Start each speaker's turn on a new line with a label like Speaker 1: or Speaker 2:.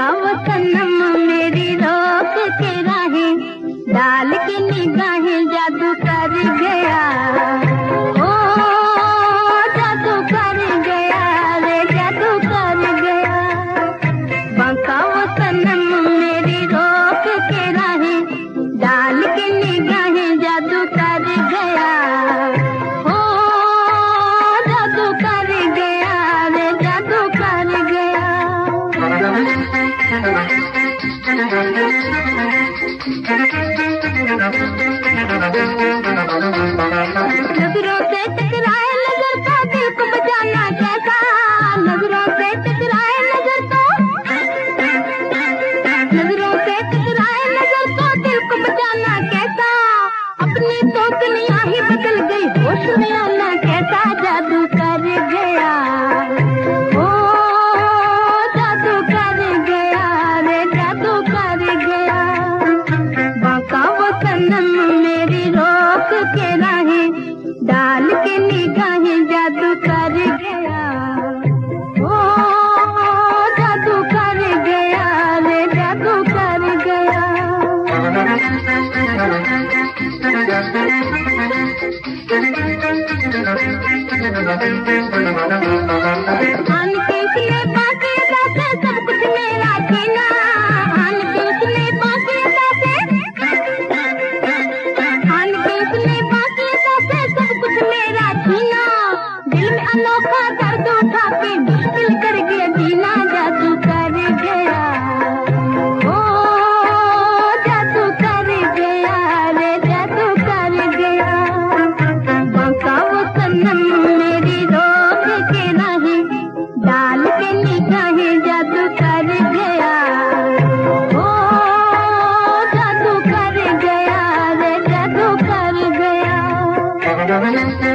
Speaker 1: का वतन मेरी रोक के राहें डाल के निगाहें जादू Thank you. डाल के निगाहें जादू कर गया। ओ जादू कर गया रे जादू कर गया।